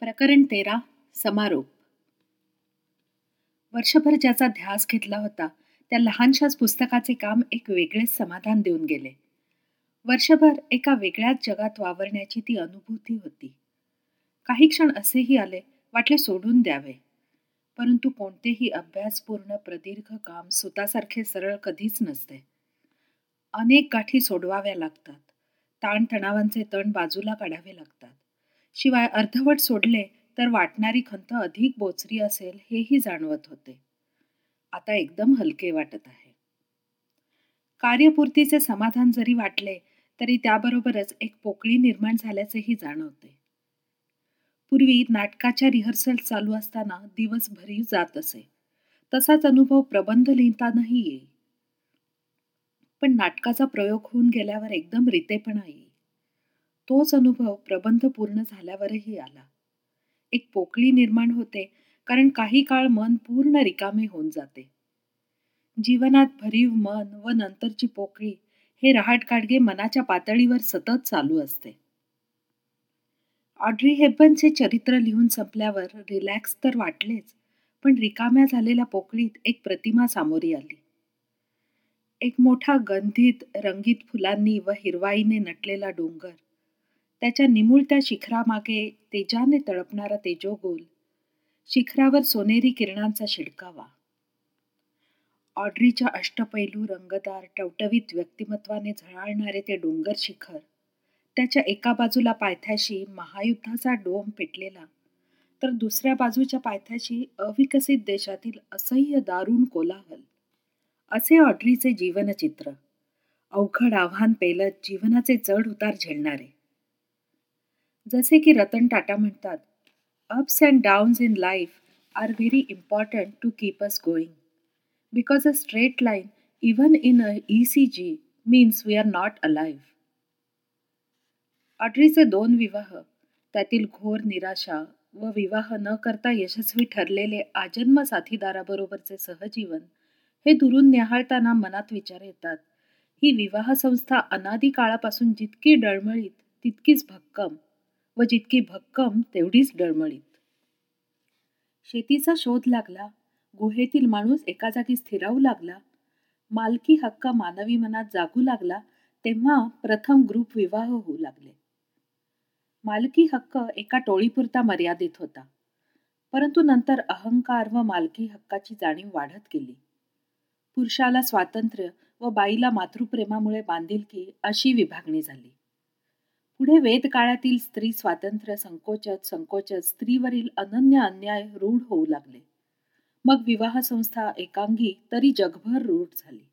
प्रकरण तेरा समारोप. वर्षभर ज्याचा ध्यास घेतला होता त्या लहानशाच पुस्तकाचे काम एक वेगळेच समाधान देऊन गेले. वर्षभर एका वेगळ्याच जगात वावरण्याची ती अनुभूती होती. काही क्षण असेही आले वाटले सोडून द्यावे. परंतु कोणतेही अभ्यासपूर्ण प्रदीर्घ काम स्वतःसारखे सरळ कधीच नसते. अनेक गाठी सोडवाव्या लागतात. ताणतणावांचे तण बाजूला काढावे लागतात. शिवाय अर्धवट सोडले तर वाटणारी खंत अधिक बोचरी असेल हेही जाणवत होते. आता एकदम हलके वाटत आहे. कार्यपूर्तीचे समाधान जरी वाटले तरी त्याबरोबरच एक पोकळी निर्माण झाल्याचेही जाणवते. पूर्वी नाटकाच्या रिहर्सल चालू असताना दिवसभरी जात असे. तसाच अनुभव प्रबंध लिहितानाही येई पण नाटकाचा प्रयोग होऊन गेल्यावर एकदम रितेपणा येई तोच अनुभव प्रबंध पूर्ण झाल्यावरही आला. एक पोकळी निर्माण होते कारण काही काळ मन पूर्ण रिकामे होऊन जाते. जीवनात भरीव मन व नंतरची पोकळी हे रहाट काडगे मनाच्या पातळीवर सतत चालू असते. ऑड्री हेबनचे चरित्र लिहून संपल्यावर रिलॅक्स तर वाटलेच पण रिकाम्या झालेल्या पोकळीत एक प्रतिमा सामोरी आली. एक मोठा गंधित रंगीत फुलांनी व हिरवाईने नटलेला डोंगर त्याच्या निमुळत्या शिखरामागे तेजाने तळपणारा तेजोगोल शिखरावर सोनेरी किरणांचा शिडकावा. ऑड्रीच्या अष्टपैलू रंगदार टवटवीत व्यक्तिमत्वाने झळाळणारे ते डोंगर शिखर. त्याच्या एका बाजूला पायथ्याशी महायुद्धाचा डोम पेटलेला तर दुसऱ्या बाजूच्या पायथ्याशी अविकसित देशातील असह्य दारुण कोलाहल. असे ऑड्रीचे जीवनचित्र. अवघड आव्हान पेलत जीवनाचे चढ उतार झेलणारे. जसे की रतन टाटा म्हणतात ups and downs in life are very important to keep us going because a straight line even in a E C G means we are not alive ऑड्रीचे दोन विवाह त्यातील घोर निराशा व विवाह न करता यशस्वी ठरलेले आजन्म साथीदाराबरोबरचे सहजीवन हे दुरून न्याहाळताना मनात विचार येतात. ही विवाह संस्था अनादी काळापासून जितकी डळमळीत तितकीच भक्कम. व जितकी भक्कम तेवढीच डळमळीत. शेतीचा शोध लागला गुहेतील माणूस एका जागी स्थिरावू लागला मालकी हक्क मानवी मनात जागू लागला तेव्हा प्रथम ग्रुप विवाह होऊ लागले. मालकी हक्क एका टोळीपुरता मर्यादित होता परंतु नंतर अहंकार व मालकी हक्काची जाणीव वाढत गेली. पुरुषाला स्वातंत्र्य व बाईला मातृप्रेमामुळे बांधिलकी अशी विभागणी झाली. पुढे वेदकाळातील स्त्री स्वातंत्र्य संकोचत संकोचत स्त्रीवरील अनन्य अन्याय रूढ होऊ लागले. मग विवाह संस्था एकांगी तरी जगभर रूढ झाली.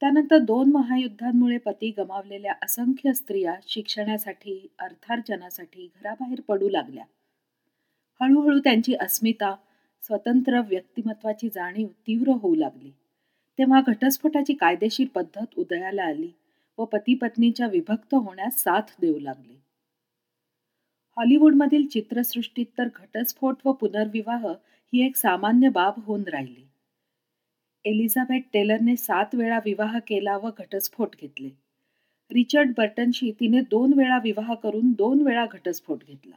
त्यानंतर दोन महायुद्धांमुळे पती गमावलेल्या असंख्य स्त्रिया शिक्षणासाठी अर्थार्जनासाठी घराबाहेर पडू लागल्या. हळूहळू त्यांची अस्मिता स्वतंत्र व्यक्तिमत्वाची जाणीव तीव्र होऊ लागली. तेव्हा घटस्फोटाची कायदेशीर पद्धत उदयाला आली. व पती पत्नीच्या विभक्त होण्यास साथ देऊ लागले. हॉलिवूडमधील चित्रसृष्टीत तर घटस्फोट व पुनर्विवाह ही एक सामान्य बाब होऊन राहिली. एलिझाबेथ टेलरने सात वेळा विवाह केला व घटस्फोट घेतले. रिचर्ड बर्टनशी तिने दोन वेळा विवाह करून दोन वेळा घटस्फोट घेतला.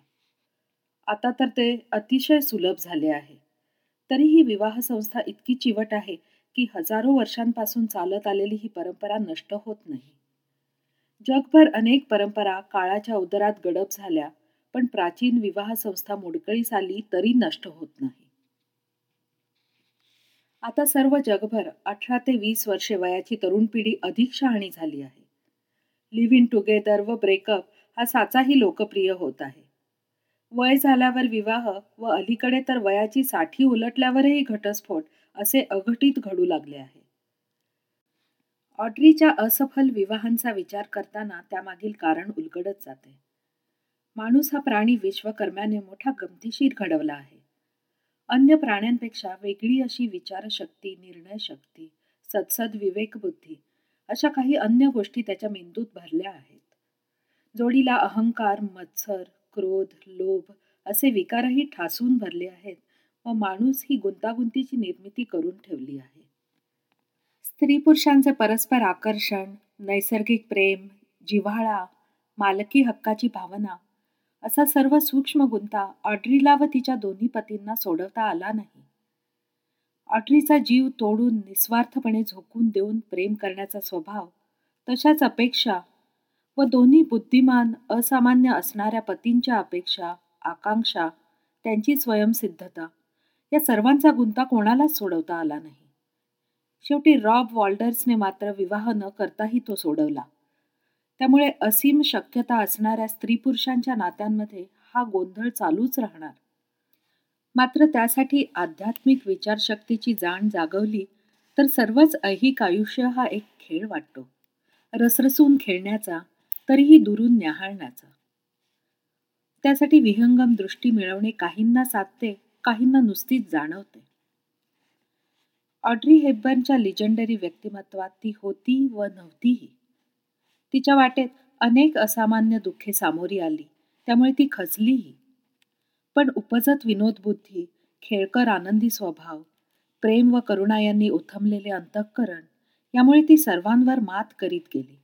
आता तर ते अतिशय सुलभ झाले आहे. तरीही विवाह संस्था इतकी चिवट आहे की हजारो वर्षांपासून चालत आलेली ही परंपरा नष्ट होत नाही. जगभर अनेक परंपरा काळाच्या उदरात गडप झाल्या पण प्राचीन विवाह संस्था मोडकळीस आली तरी नष्ट होत नाही. आता सर्व जगभर अठरा ते वीस वर्षे वयाची तरुण पिढी अधिक शहाणी झाली आहे. लिव्ह इन टुगेदर व ब्रेकअप हा साचाही लोकप्रिय होत आहे. वय झाल्यावर विवाह व अलीकडे तर वयाची साठी उलटल्यावरही घटस्फोट असे अघटित घडू लागले आहे. ऑड्रीच्या असफल विवाहांचा विचार करताना त्यामागील कारण उलगडत जाते. माणूस हा प्राणी विश्वकर्म्याने मोठा गमतीशीर घडवला आहे. अन्य प्राण्यांपेक्षा वेगळी अशी विचारशक्ती निर्णयशक्ती सदसद विवेकबुद्धी अशा काही अन्य गोष्टी त्याच्या मेंदूत भरल्या आहेत. जोडीला अहंकार मत्सर क्रोध लोभ असे विकारही ठासून भरले आहेत व माणूस ही गुंतागुंतीची निर्मिती करून ठेवली आहे. स्त्री पुरुषांचे परस्पर आकर्षण नैसर्गिक प्रेम जिव्हाळा मालकी हक्काची भावना असा सर्व सूक्ष्म गुंता ऑड्रीला व तिच्या दोन्ही पतींना सोडवता आला नाही. ऑड्रीचा जीव तोडून निस्वार्थपणे झोकून देऊन प्रेम करण्याचा स्वभाव तशाच अपेक्षा व दोन्ही बुद्धिमान असामान्य असणाऱ्या पतींच्या अपेक्षा आकांक्षा त्यांची स्वयंसिद्धता या सर्वांचा गुंता कोणालाच सोडवता आला नाही. शेवटी रॉब वॉल्डर्सने मात्र विवाह न करताही तो सोडवला. त्यामुळे असीम शक्यता असणाऱ्या स्त्री पुरुषांच्या नात्यांमध्ये हा गोंधळ चालूच राहणार. मात्र त्यासाठी आध्यात्मिक विचारशक्तीची जाण जागवली तर सर्वच ऐहिक आयुष्य हा एक खेळ वाटतो. रसरसून खेळण्याचा तरीही दुरून न्याहाळण्याचा. त्यासाठी विहंगम दृष्टी मिळवणे काहींना साधते काहींना नुसतीच जाणवते. ऑड्री हेबर्नच्या लिजंडरी व्यक्तिमत्वात ती होती व नव्हतीही. तिच्या वाटेत अनेक असामान्य दुःखे सामोरी आली त्यामुळे ती खचलीही. पण उपजत विनोदबुद्धी खेळकर आनंदी स्वभाव प्रेम व करुणा यांनी उथमलेले अंतःकरण यामुळे ती सर्वांवर मात करीत गेली.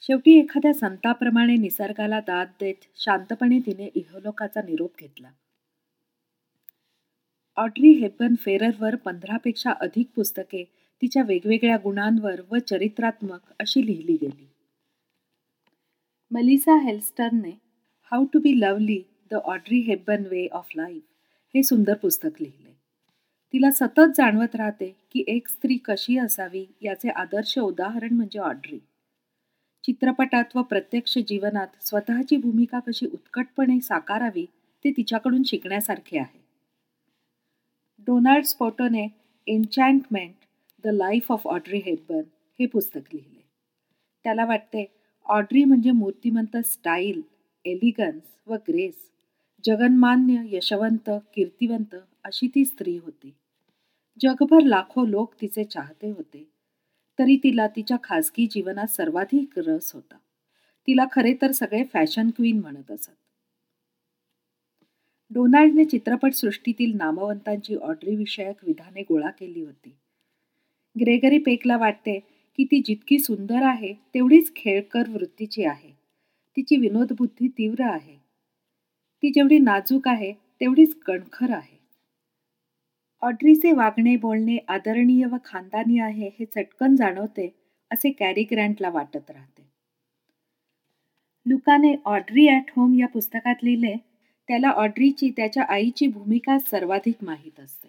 शेवटी एखाद्या संताप्रमाणे निसर्गाला दाद देत शांतपणे तिने इहलोकाचा निरोप घेतला. ऑड्री हेबन फेररवर पंधरापेक्षा अधिक पुस्तके तिच्या वेगवेगळ्या गुणांवर व चरित्रात्मक अशी लिहिली गेली. Melissa हेल्स्टनने how to be lovely the Audrey Hepburn way of life हे सुंदर पुस्तक लिहिले. तिला सतत जाणवत राहते की एक स्त्री कशी असावी याचे आदर्श उदाहरण म्हणजे ऑड्री चित्रपटात व प्रत्यक्ष जीवनात स्वतःची भूमिका कशी उत्कटपणे साकारावी ते तिच्याकडून शिकण्यासारखे आहे. Donald स्पोटोने enchantment the life of Audrey Hepburn हे पुस्तक लिहिले. त्याला वाटते ऑड्री म्हणजे मूर्तिमंत स्टाईल एलिगन्स व ग्रेस जगन्मान्य यशवंत कीर्तिवंत अशी ती स्त्री होती. जगभर लाखो लोक तिचे चाहते होते. तरी तिला तिच्या खाजगी जीवनात सर्वाधिक रस होता. तिला खरे तर सगळे फॅशन क्वीन म्हणत असत. डोनाल्डने चित्रपटसृष्टीतील नामवंतांची ऑड्री विषयक विधाने गोळा केली होती. ग्रेगरी पेकला वाटते की ती जितकी सुंदर आहे तेवढीच खेळकर वृत्तीची आहे. तिची विनोदबुद्धी तीव्र आहे. ती जेवढी नाजूक आहे तेवढीच कणखर आहे. ऑड्रीचे वागणे बोलणे आदरणीय व खानदानी आहे हे चटकन जाणवते असे कॅरी ग्रँटला वाटत राहते. लुकाने ऑड्री ॲट होम या पुस्तकात लिहिले त्याला ऑड्रीची त्याच्या आईची भूमिका सर्वाधिक माहीत असते.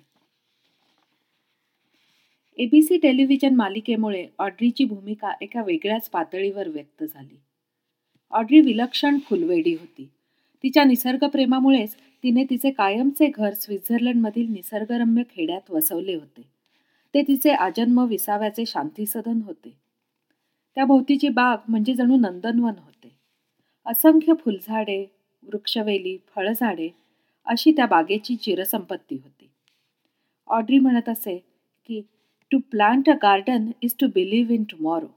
एबीसी टेलिव्हिजन मालिकेमुळे ऑड्रीची भूमिका एका वेगळ्याच पातळीवर व्यक्त झाली. ऑड्री विलक्षण फुलवेडी होती. तिच्या निसर्गप्रेमामुळेच तिने तिचे कायमचे घर स्वित्झर्लंडमधील निसर्गरम्य खेड्यात वसवले होते. ते तिचे आजन्म विसाव्याचे शांतीसदन होते. त्या भोवतीची बाग म्हणजे जणू नंदनवन होते. असंख्य फुलझाडे वृक्षवेली फळझाडे अशी त्या बागेची चिरसंपत्ती होती. ऑड्री म्हणत असे की to plant a garden is to believe in tomorrow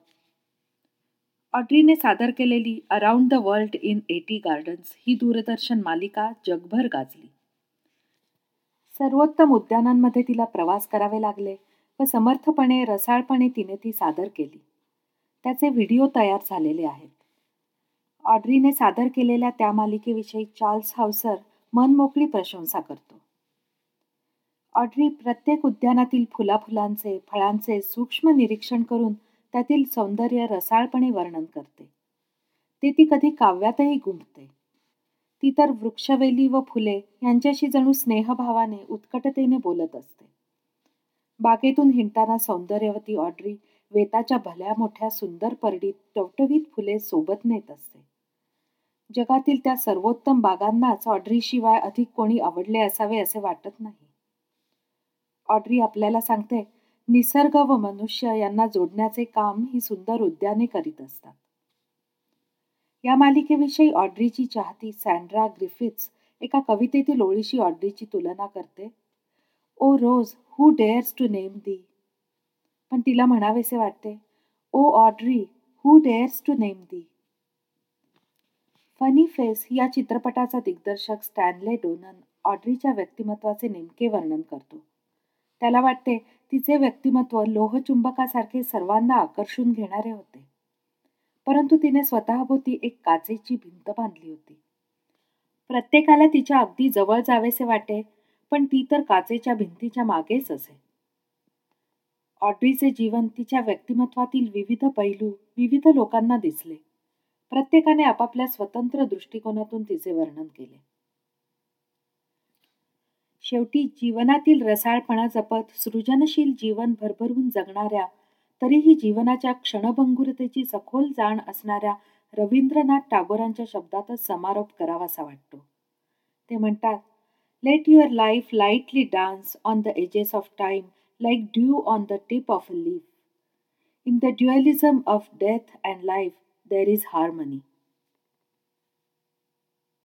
ऑड्रीने सादर केलेली around the world in eighty gardens ही दूरदर्शन मालिका जगभर गाजली. सर्वोत्तम उद्यानांमध्ये तिला प्रवास करावे लागले व समर्थपणे रसाळपणे तिने ती सादर केली. त्याचे व्हिडिओ तयार झालेले आहेत. ऑड्रीने सादर केलेल्या त्या मालिकेविषयी चार्ल्स हाऊसर मनमोकळी प्रशंसा करतो. ऑड्री प्रत्येक उद्यानातील फुलाफुलांचे फळांचे सूक्ष्म निरीक्षण करून त्यातील सौंदर्य रसाळपणे वर्णन करते. ते ती कधी काव्यातही गुंफते. ती तर वृक्षवेली व फुले यांच्याशी जणू स्नेहभावाने उत्कटतेने बोलत असते. बागेतून हिंडताना सौंदर्यवती ऑड्री वेताच्या भल्या मोठ्या सुंदर परडीत टवटवीत फुले सोबत नेत असते. जगातील त्या सर्वोत्तम बागांनाच ऑड्रीशिवाय अधिक कोणी आवडले असावे असे वाटत नाही. ऑड्री आपल्याला सांगते निसर्ग व मनुष्य यांना जोडण्याचे काम ही सुंदर उद्याने करीत असतात. या मालिकेविषयी ऑड्रीची चाहती सँड्रा ग्रिफिथ्स एका कवितेतील ओळीशी ऑड्रीची तुलना करते. O rose who dares to name thee. पण तिला म्हणावेसे वाटते O Audrey who dares to name thee. Funny face या चित्रपटाचा दिग्दर्शक स्टॅनले डोनन ऑड्रीच्या व्यक्तिमत्वाचे नेमके वर्णन करतो. त्याला वाटते तिचे व्यक्तिमत्व लोहचुंबकासारखे सर्वांना आकर्षून घेणारे होते. परंतु तिने स्वतःभोवती एक काचेची भिंत बांधली होती. प्रत्येकाला तिच्या अगदी जवळ जावेसे वाटे पण ती तर काचेच्या भिंतीच्या मागेच असे. ऑड्रीचे जीवन तिच्या व्यक्तिमत्वातील विविध पैलू विविध लोकांना दिसले. प्रत्येकाने आपापल्या स्वतंत्र दृष्टिकोनातून तिचे वर्णन केले. शेवटी जीवनातील रसाळपणा जपत सृजनशील जीवन भरभरून जगणाऱ्या तरीही जीवनाच्या क्षणभंगुरतेची सखोल जाण असणाऱ्या रवींद्रनाथ टागोरांच्या शब्दातच समारोप करावासा वाटतो. ते म्हणतात let your life lightly dance on the edges of time like dew on the tip of a leaf in the dualism of death and life there is harmony.